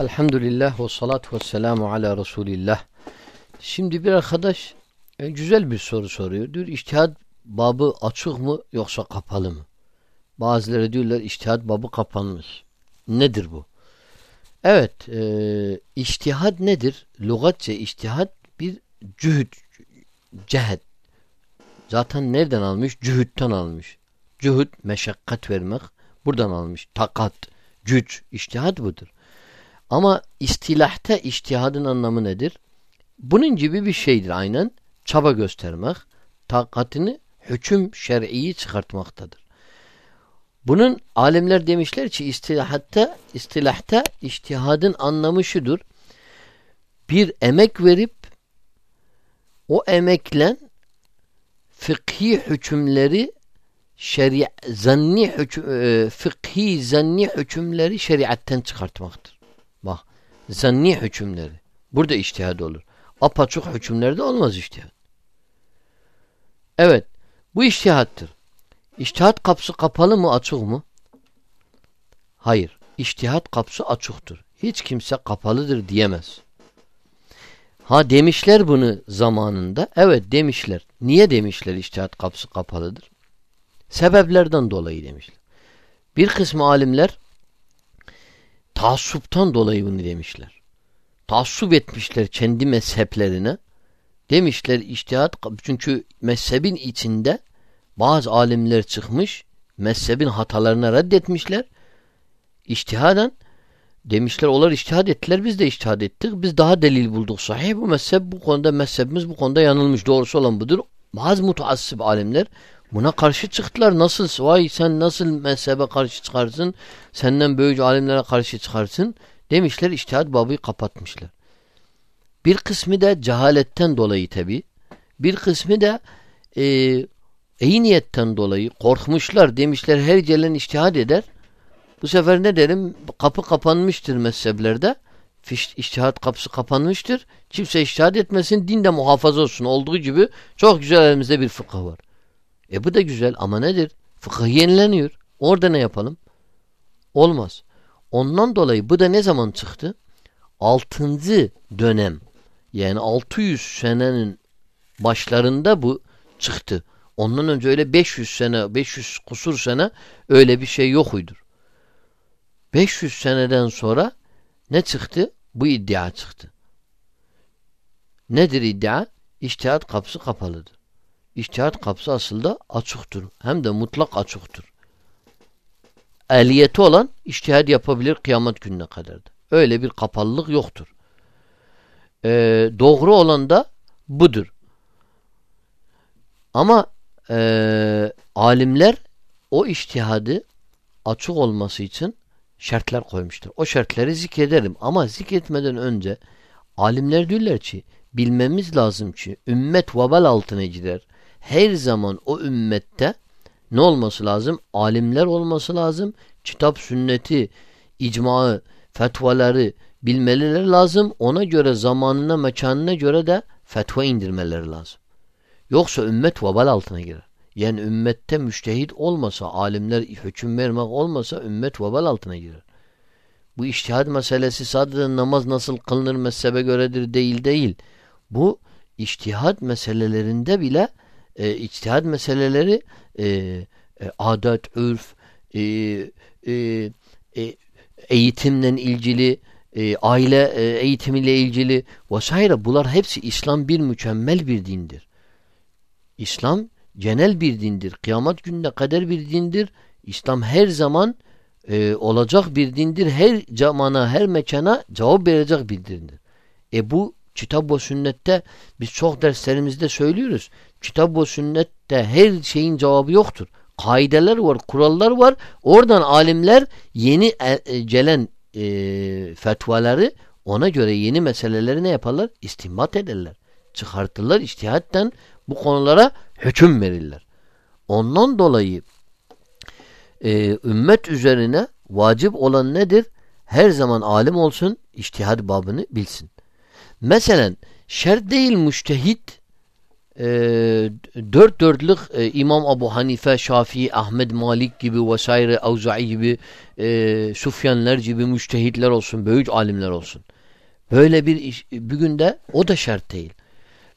Elhamdülillah ve salatu ve selamu ala Resulillah. Şimdi bir arkadaş e, güzel bir soru soruyor. Diyor iştihad babı açık mı yoksa kapalı mı? Bazıları diyorlar iştihad babı kapanmış. Nedir bu? Evet, e, iştihad nedir? Lugatça iştihad bir cühd, cehet. Zaten nereden almış? Cühütten almış. Cühd, meşakkat vermek. Buradan almış. Takat, güç, iştihad budur. Ama istilahta iştihadın anlamı nedir? Bunun gibi bir şeydir aynen. Çaba göstermek, takatini hüküm şer'iyi çıkartmaktadır. Bunun alimler demişler ki istilahatta, istilahta iştihadın anlamı şudur. Bir emek verip o emekle fıkhi hükümleri şeria zanni hüküm, e, fıkhi zanni hükümleri şeriatten çıkartmaktır. Zanni hükümleri. Burada iştihad olur. Apaçık hükümlerde olmaz iştihad. Evet. Bu iştihattır. İştihat kapısı kapalı mı açık mı? Hayır. İştihat kapısı açıktır. Hiç kimse kapalıdır diyemez. Ha demişler bunu zamanında. Evet demişler. Niye demişler iştihat kapısı kapalıdır? Sebeplerden dolayı demişler. Bir kısmı alimler taassuptan dolayı bunu demişler. Taassup etmişler kendi mezheplerine. Demişler iştihat çünkü mezhebin içinde bazı alimler çıkmış mezhebin hatalarına reddetmişler. İştihaden demişler onlar iştihad ettiler biz de iştihad ettik. Biz daha delil bulduk sahih bu mezhep bu konuda mezhebimiz bu konuda yanılmış doğrusu olan budur. Bazı mutaassıp alimler Buna karşı çıktılar. Nasıl? Vay sen nasıl mezhebe karşı çıkarsın? Senden böyücü alimlere karşı çıkarsın? Demişler iştihat babı kapatmışlar. Bir kısmı da cehaletten dolayı tabi. Bir kısmı da e, iyi niyetten dolayı korkmuşlar. Demişler her gelen iştihad eder. Bu sefer ne derim? Kapı kapanmıştır mezheplerde. İştihat kapısı kapanmıştır. Kimse iştihad etmesin. Din de muhafaza olsun. Olduğu gibi çok güzel elimizde bir fıkıh var. E bu da güzel ama nedir? Fıkıh yenileniyor. Orada ne yapalım? Olmaz. Ondan dolayı bu da ne zaman çıktı? 6. dönem yani 600 senenin başlarında bu çıktı. Ondan önce öyle 500 sene, 500 kusur sene öyle bir şey yokuydur. 500 seneden sonra ne çıktı? Bu iddia çıktı. Nedir iddia? İçtihat kapısı kapalıdır. İçtihat kapısı aslında açıktır. Hem de mutlak açıktır. Ehliyeti olan içtihad yapabilir kıyamet gününe kadar da. Öyle bir kapalılık yoktur. Ee, doğru olan da budur. Ama e, alimler o içtihadı açık olması için şartlar koymuştur. O şartları zikrederim ama zikretmeden önce alimler diyorlar ki bilmemiz lazım ki ümmet vabal altına gider her zaman o ümmette ne olması lazım? Alimler olması lazım. Kitap, sünneti, icmaı, fetvaları bilmeleri lazım. Ona göre zamanına, mekanına göre de fetva indirmeleri lazım. Yoksa ümmet vabal altına girer. Yani ümmette müştehit olmasa, alimler hüküm vermek olmasa ümmet vabal altına girer. Bu iştihad meselesi sadece namaz nasıl kılınır mezhebe göredir değil değil. Bu iştihad meselelerinde bile e, içtihad meseleleri e, e, adet, ürf, e, e, e, eğitimle ilgili, e, aile e, eğitimiyle ilgili vesaire bunlar hepsi İslam bir mükemmel bir dindir. İslam genel bir dindir. Kıyamet gününe kadar bir dindir. İslam her zaman e, olacak bir dindir. Her zamana, her mekana cevap verecek bir dindir. E bu kitap ve sünnette biz çok derslerimizde söylüyoruz. Kitap ve sünnette her şeyin cevabı yoktur. Kaideler var, kurallar var. Oradan alimler yeni e, e, gelen e, fetvaları ona göre yeni meseleleri ne yaparlar? İstimbat ederler. Çıkartırlar iştihatten bu konulara hüküm verirler. Ondan dolayı e, ümmet üzerine vacip olan nedir? Her zaman alim olsun, iştihad babını bilsin. Mesela şer değil müştehit e, dört dörtlük e, İmam Abu Hanife, Şafii, Ahmed Malik gibi vesaire, Avza'i gibi e, Sufyanlar gibi müştehitler olsun, büyük alimler olsun. Böyle bir iş, bugün de o da şart değil.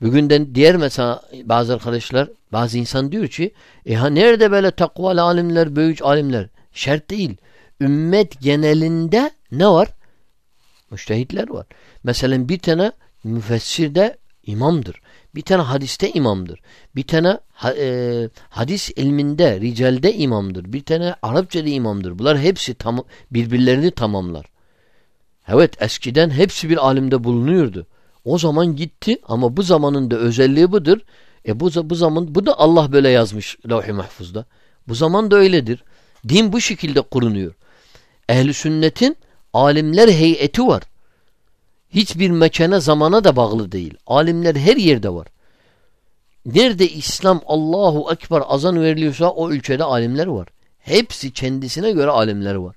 Bugün de diğer mesela bazı arkadaşlar, bazı insan diyor ki e ha nerede böyle takvalı alimler, büyük alimler? Şart değil. Ümmet genelinde ne var? Müştehitler var. Mesela bir tane müfessir de imamdır. Bir tane hadiste imamdır. Bir tane e, hadis ilminde, ricalde imamdır. Bir tane Arapçada imamdır. Bunlar hepsi tam, birbirlerini tamamlar. Evet eskiden hepsi bir alimde bulunuyordu. O zaman gitti ama bu zamanın da özelliği budur. E bu, bu zaman bu da Allah böyle yazmış levh-i mahfuzda. Bu zaman da öyledir. Din bu şekilde kurunuyor. Ehli sünnetin alimler heyeti var. Hiçbir mekana zamana da bağlı değil. Alimler her yerde var. Nerede İslam Allahu Ekber azan veriliyorsa o ülkede alimler var. Hepsi kendisine göre alimler var.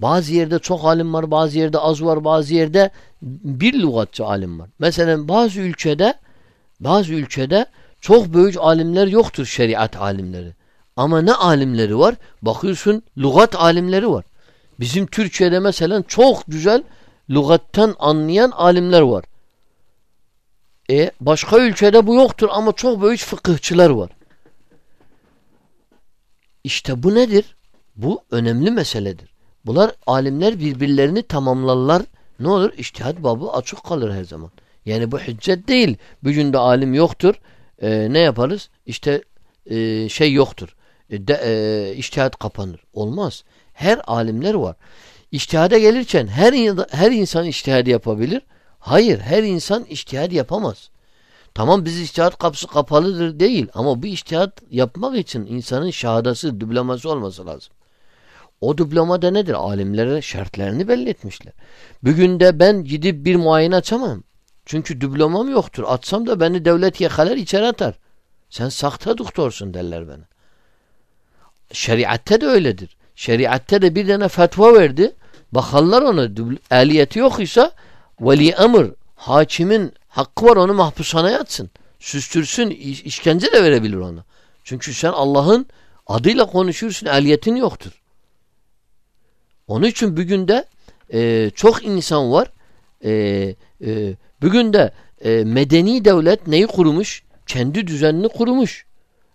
Bazı yerde çok alim var, bazı yerde az var, bazı yerde bir lügatçı alim var. Mesela bazı ülkede bazı ülkede çok büyük alimler yoktur şeriat alimleri. Ama ne alimleri var? Bakıyorsun lügat alimleri var. Bizim Türkiye'de mesela çok güzel lügattan anlayan alimler var. E başka ülkede bu yoktur ama çok büyük fıkıhçılar var. İşte bu nedir? Bu önemli meseledir. Bunlar alimler birbirlerini tamamlarlar. Ne olur? İçtihat babı açık kalır her zaman. Yani bu hüccet değil. Bugün de alim yoktur. E, ne yaparız? İşte e, şey yoktur. E, de, e, içtihat kapanır. Olmaz. Her alimler var. İçtihada gelirken her, her insan içtihad yapabilir. Hayır her insan içtihad yapamaz. Tamam biz içtihat kapısı kapalıdır değil ama bu içtihat yapmak için insanın şahadası, diploması olması lazım. O diplomada nedir? Alimlere şartlarını belli etmişler. Bugün de ben gidip bir muayene açamam. Çünkü diplomam yoktur. Atsam da beni devlet yakalar içeri atar. Sen sakta doktorsun derler bana. Şeriatte de öyledir. Şeriatte de bir tane fetva verdi. Bakarlar ona ehliyeti yok ise veli emir hakimin hakkı var onu mahpushaneye atsın. Süstürsün işkence de verebilir ona. Çünkü sen Allah'ın adıyla konuşursun ehliyetin yoktur. Onun için bugün de e, çok insan var. E, e, bugün de e, medeni devlet neyi kurmuş? Kendi düzenini kurmuş.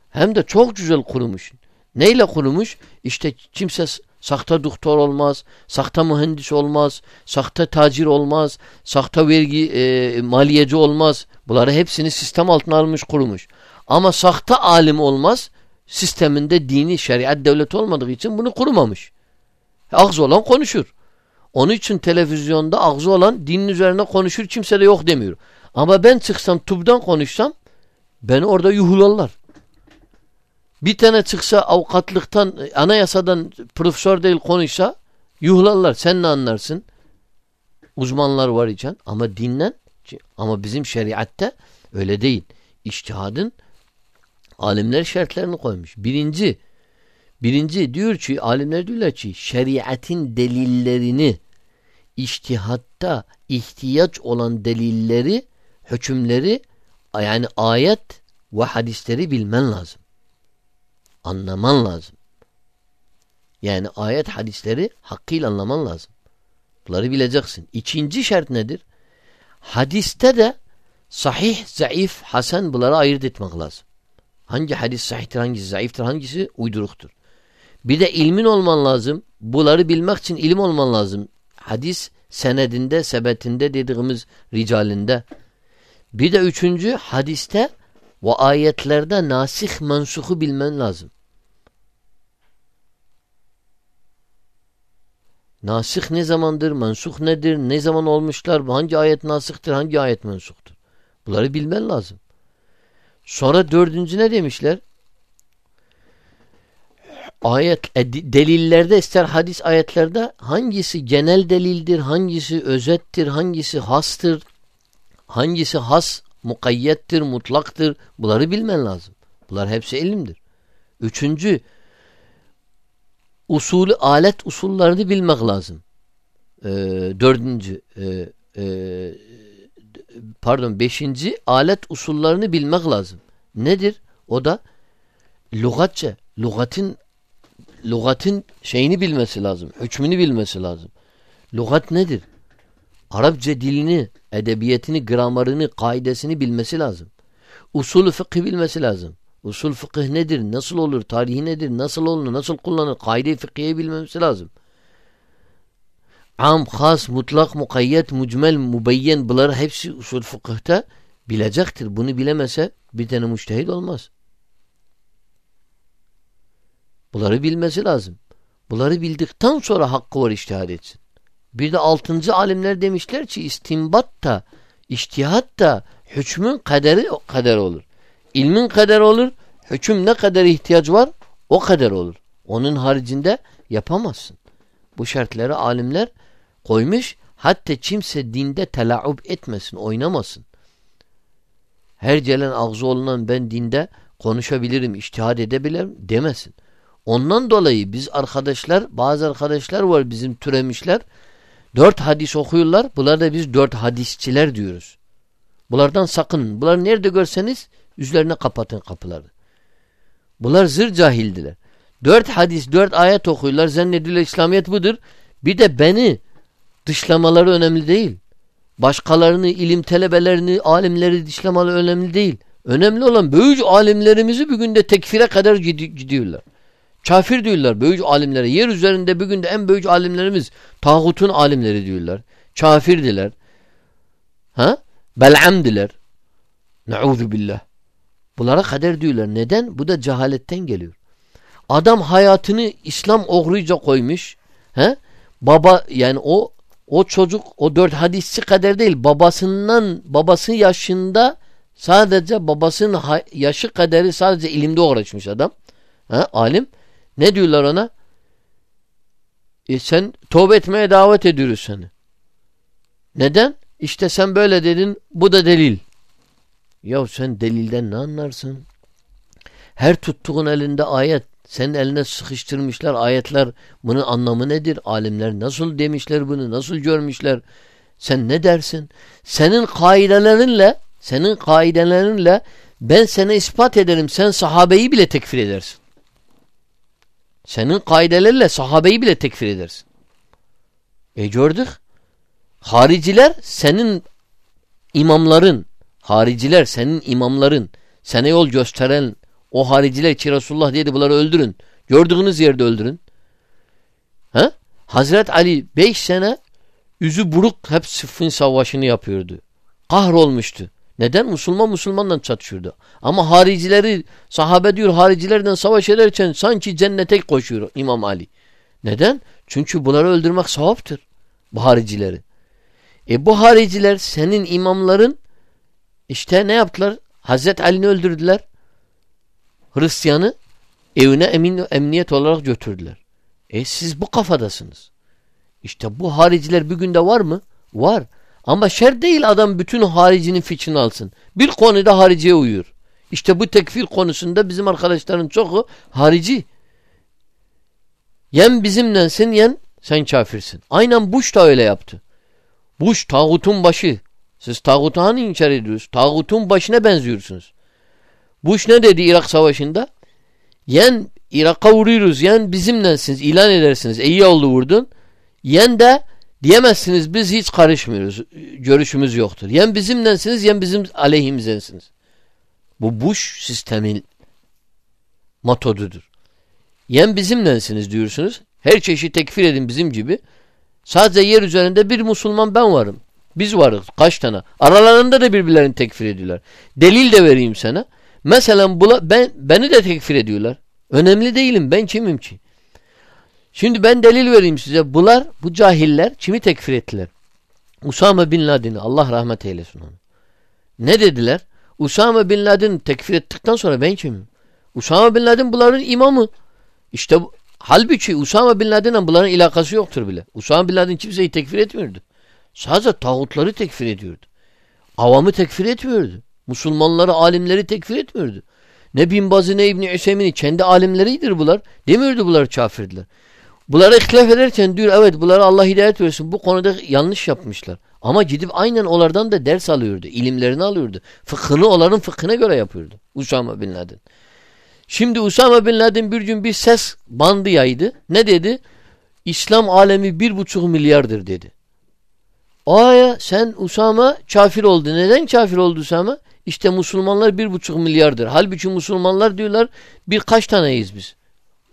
Hem de çok güzel kurmuş. Neyle kurmuş? İşte kimse Sakta doktor olmaz, sakta mühendis olmaz, sakta tacir olmaz, sakta vergi e, maliyeci olmaz. Bunları hepsini sistem altına almış kurmuş. Ama sakta alim olmaz. Sisteminde dini şeriat devleti olmadığı için bunu kurumamış. Ağzı olan konuşur. Onun için televizyonda ağzı olan dinin üzerine konuşur kimse de yok demiyor. Ama ben çıksam tubdan konuşsam beni orada yuhularlar. Bir tane çıksa avukatlıktan, anayasadan profesör değil konuşsa yuhlarlar. Sen ne anlarsın? Uzmanlar var için ama dinlen ama bizim şeriatte öyle değil. İçtihadın alimler şartlarını koymuş. Birinci birinci diyor ki alimler diyorlar ki şeriatin delillerini içtihatta ihtiyaç olan delilleri hükümleri yani ayet ve hadisleri bilmen lazım anlaman lazım. Yani ayet hadisleri hakkıyla anlaman lazım. Bunları bileceksin. İkinci şart nedir? Hadiste de sahih, zayıf, hasen bunları ayırt etmek lazım. Hangi hadis sahihtir, hangisi zayıftır, hangisi uyduruktur. Bir de ilmin olman lazım. Bunları bilmek için ilim olman lazım. Hadis senedinde, sebetinde dediğimiz ricalinde. Bir de üçüncü hadiste ve ayetlerde nasih mensuhu bilmen lazım. Nasih ne zamandır? Mensuh nedir? Ne zaman olmuşlar? Hangi ayet nasihtir? Hangi ayet mensuhtur? Bunları bilmen lazım. Sonra dördüncü ne demişler? Ayet, e, delillerde ister hadis ayetlerde hangisi genel delildir, hangisi özettir, hangisi hastır, hangisi has mukayyettir, mutlaktır. Bunları bilmen lazım. Bunlar hepsi ilimdir. Üçüncü, usulü, alet usullerini bilmek lazım. Ee, dördüncü, e, e, pardon beşinci alet usullarını bilmek lazım. Nedir? O da lügatça. Lügatin lügatin şeyini bilmesi lazım. Hükmünü bilmesi lazım. Lügat nedir? Arapça dilini, edebiyetini, gramerini, kaidesini bilmesi lazım. Usulü fıkıh bilmesi lazım. Usul fıkıh nedir? Nasıl olur? Tarihi nedir? Nasıl olur? Nasıl kullanır? Kaide-i fıkhiye bilmesi lazım. Am, has, mutlak, mukayyet, mucmel, mübeyyen bunları hepsi usul fıkıhta bilecektir. Bunu bilemese bir tane müştehid olmaz. Bunları bilmesi lazım. Bunları bildikten sonra hakkı var iştihad etsin. Bir de altıncı alimler demişler ki istimbat da, iştihat da hükmün kaderi kader olur. İlmin kader olur. Hüküm ne kadar ihtiyaç var o kadar olur. Onun haricinde yapamazsın. Bu şartları alimler koymuş. Hatta kimse dinde telaub etmesin, oynamasın. Her gelen ağzı olunan ben dinde konuşabilirim, iştihad edebilirim demesin. Ondan dolayı biz arkadaşlar, bazı arkadaşlar var bizim türemişler. Dört hadis okuyorlar. Bunlar da biz dört hadisçiler diyoruz. Bunlardan sakının. Bunlar nerede görseniz üzerine kapatın kapıları. Bunlar zır cahildiler. Dört hadis, dört ayet okuyorlar. Zannediyorlar İslamiyet budur. Bir de beni dışlamaları önemli değil. Başkalarını, ilim talebelerini, alimleri dışlamaları önemli değil. Önemli olan büyük alimlerimizi bugün de tekfire kadar gidiyorlar. Kafir diyorlar büyük alimlere. Yer üzerinde bugün de en büyük alimlerimiz tağutun alimleri diyorlar. Kafirdiler. Ha? Bel'amdiler. Nauzu billah. Bunlara kader diyorlar. Neden? Bu da cehaletten geliyor. Adam hayatını İslam oğruyca koymuş. He? Baba yani o o çocuk o dört hadisçi kader değil. Babasından babası yaşında sadece babasının yaşı kaderi sadece ilimde uğraşmış adam. He? Alim. Ne diyorlar ona? E sen tövbe etmeye davet ediyoruz seni. Neden? İşte sen böyle dedin bu da delil. Ya sen delilden ne anlarsın? Her tuttuğun elinde ayet. Senin eline sıkıştırmışlar ayetler. Bunun anlamı nedir? Alimler nasıl demişler bunu? Nasıl görmüşler? Sen ne dersin? Senin kaidelerinle senin kaidelerinle ben sana ispat ederim. Sen sahabeyi bile tekfir edersin. Senin kaidelerle sahabeyi bile tekfir edersin. E gördük. Hariciler senin imamların, hariciler senin imamların, sana yol gösteren o hariciler ki Resulullah dedi bunları öldürün. Gördüğünüz yerde öldürün. Ha? Hazret Ali beş sene yüzü buruk hep sıffın savaşını yapıyordu. Kahrolmuştu. Neden? Müslüman Müslümanla çatışıyordu. Ama haricileri sahabe diyor haricilerden savaş ederken sanki cennete koşuyor İmam Ali. Neden? Çünkü bunları öldürmek sevaptır. Bu haricileri. E bu hariciler senin imamların işte ne yaptılar? Hazret Ali'ni öldürdüler. Hristiyanı evine emin, emniyet olarak götürdüler. E siz bu kafadasınız. İşte bu hariciler bir günde var mı? Var. Ama şer değil adam bütün haricinin fikrini alsın. Bir konuda hariciye uyuyor. İşte bu tekfir konusunda bizim arkadaşların çoğu harici. Yen bizimlensin yen sen kafirsin. Aynen Bush da öyle yaptı. Bush tağutun başı. Siz tağutu hani inkar ediyorsunuz? Tağutun başına benziyorsunuz. Bush ne dedi Irak savaşında? Yen Irak'a vuruyoruz. Yen bizimlensiniz. ilan edersiniz. E, iyi oldu vurdun. Yen de diyemezsiniz biz hiç karışmıyoruz. Görüşümüz yoktur. Yen bizimlensiniz yen bizim aleyhimizdensiniz. Bu Bush sistemin metodudur. Yen bizimlensiniz diyorsunuz. Her çeşit tekfir edin bizim gibi. Sadece yer üzerinde bir Müslüman ben varım. Biz varız. Kaç tane? Aralarında da birbirlerini tekfir ediyorlar. Delil de vereyim sana. Mesela ben, beni de tekfir ediyorlar. Önemli değilim. Ben kimim ki? Şimdi ben delil vereyim size. Bunlar, bu cahiller kimi tekfir ettiler? Usame bin Laden'i. Allah rahmet eylesin onu. Ne dediler? Usame bin Laden tekfir ettikten sonra ben kimim? Usame bin Laden bunların imamı. İşte halbuki Usame bin Laden'le bunların ilakası yoktur bile. Usame bin Laden kimseyi tekfir etmiyordu. Sadece tağutları tekfir ediyordu. Avamı tekfir etmiyordu. Müslümanları, alimleri tekfir etmiyordu. Ne Bin Bazı ne İbni Hüseyin'i kendi alimleridir bunlar. Demiyordu bunlar kafirdiler. Bunları ihtilaf ederken diyor evet bunlara Allah hidayet versin. Bu konuda yanlış yapmışlar. Ama gidip aynen onlardan da ders alıyordu. ilimlerini alıyordu. Fıkhını onların fıkhına göre yapıyordu. Usama Bin Laden. Şimdi Usama Bin Laden bir gün bir ses bandı yaydı. Ne dedi? İslam alemi bir buçuk milyardır dedi. Aya sen Usama kafir oldu. Neden kafir oldu Usama? İşte Müslümanlar bir buçuk milyardır. Halbuki Müslümanlar diyorlar birkaç taneyiz biz.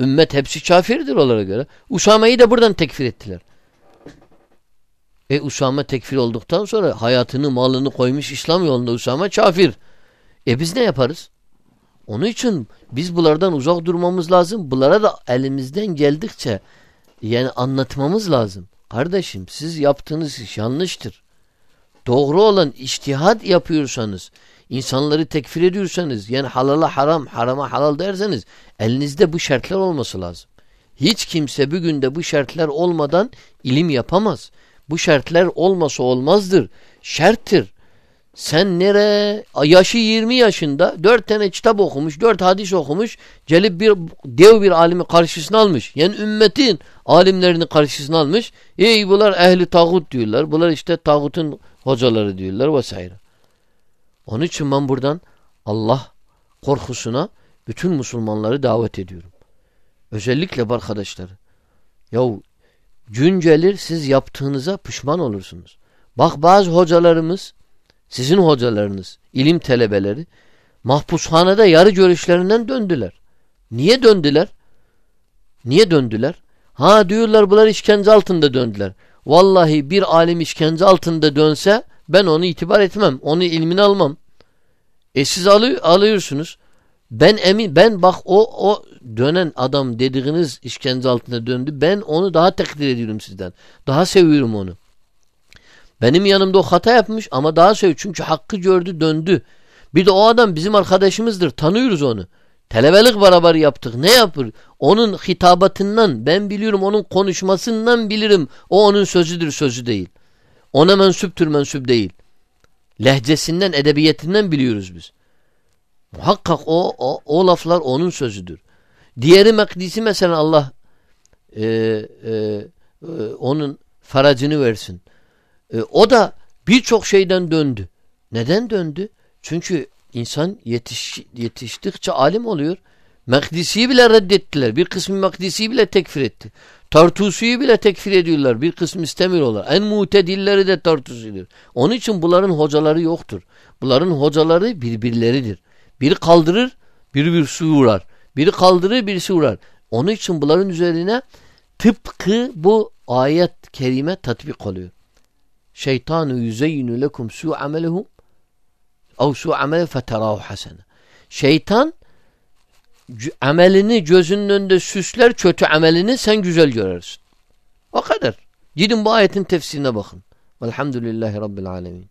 Ümmet hepsi kafirdir onlara göre. Usama'yı da buradan tekfir ettiler. E Usama tekfir olduktan sonra hayatını malını koymuş İslam yolunda Usama kafir. E biz ne yaparız? Onun için biz bunlardan uzak durmamız lazım. Bunlara da elimizden geldikçe yani anlatmamız lazım. Kardeşim siz yaptığınız iş yanlıştır. Doğru olan iştihad yapıyorsanız, insanları tekfir ediyorsanız, yani halala haram, harama halal derseniz elinizde bu şartlar olması lazım. Hiç kimse bir günde bu şartlar olmadan ilim yapamaz. Bu şartlar olmasa olmazdır. Şerttir. Sen nere? Yaşı 20 yaşında dört tane kitap okumuş, dört hadis okumuş, gelip bir dev bir alimi karşısına almış. Yani ümmetin alimlerini karşısına almış. Ey bunlar ehli tağut diyorlar. Bunlar işte tağutun hocaları diyorlar vesaire. Onun için ben buradan Allah korkusuna bütün Müslümanları davet ediyorum. Özellikle arkadaşları. Yahu gün gelir siz yaptığınıza pişman olursunuz. Bak bazı hocalarımız sizin hocalarınız, ilim telebeleri mahpushanede yarı görüşlerinden döndüler. Niye döndüler? Niye döndüler? Ha diyorlar bunlar işkence altında döndüler. Vallahi bir alim işkence altında dönse ben onu itibar etmem. Onu ilmini almam. E siz alıyor, alıyorsunuz. Ben emin ben bak o o dönen adam dediğiniz işkence altında döndü. Ben onu daha takdir ediyorum sizden. Daha seviyorum onu. Benim yanımda o hata yapmış ama daha sev çünkü hakkı gördü döndü. Bir de o adam bizim arkadaşımızdır. Tanıyoruz onu. Telebelik beraber yaptık. Ne yapır? Onun hitabatından ben biliyorum onun konuşmasından bilirim. O onun sözüdür sözü değil. Ona mensuptür mensup değil. Lehcesinden edebiyetinden biliyoruz biz. Muhakkak o, o, o laflar onun sözüdür. Diğeri Mekdisi mesela Allah e, e, e, onun faracını versin. E, o da birçok şeyden döndü. Neden döndü? Çünkü insan yetiş, yetiştikçe alim oluyor. Mekdisi'yi bile reddettiler. Bir kısmı Mekdisi'yi bile tekfir etti. Tartusi'yi bile tekfir ediyorlar. Bir kısmı istemiyorlar. En mutedilleri de Tartusi'dir. Onun için bunların hocaları yoktur. Bunların hocaları birbirleridir. Biri kaldırır, biri bir su vurar. Biri kaldırır, birisi vurar. Onun için bunların üzerine tıpkı bu ayet kerime tatbik oluyor. Şeytanu yüzeyyinu lekum su amelehu ev su amele feterahu hasene. Şeytan amelini gözünün önünde süsler, kötü amelini sen güzel görürsün. O kadar. Gidin bu ayetin tefsirine bakın. Velhamdülillahi Rabbil alemin.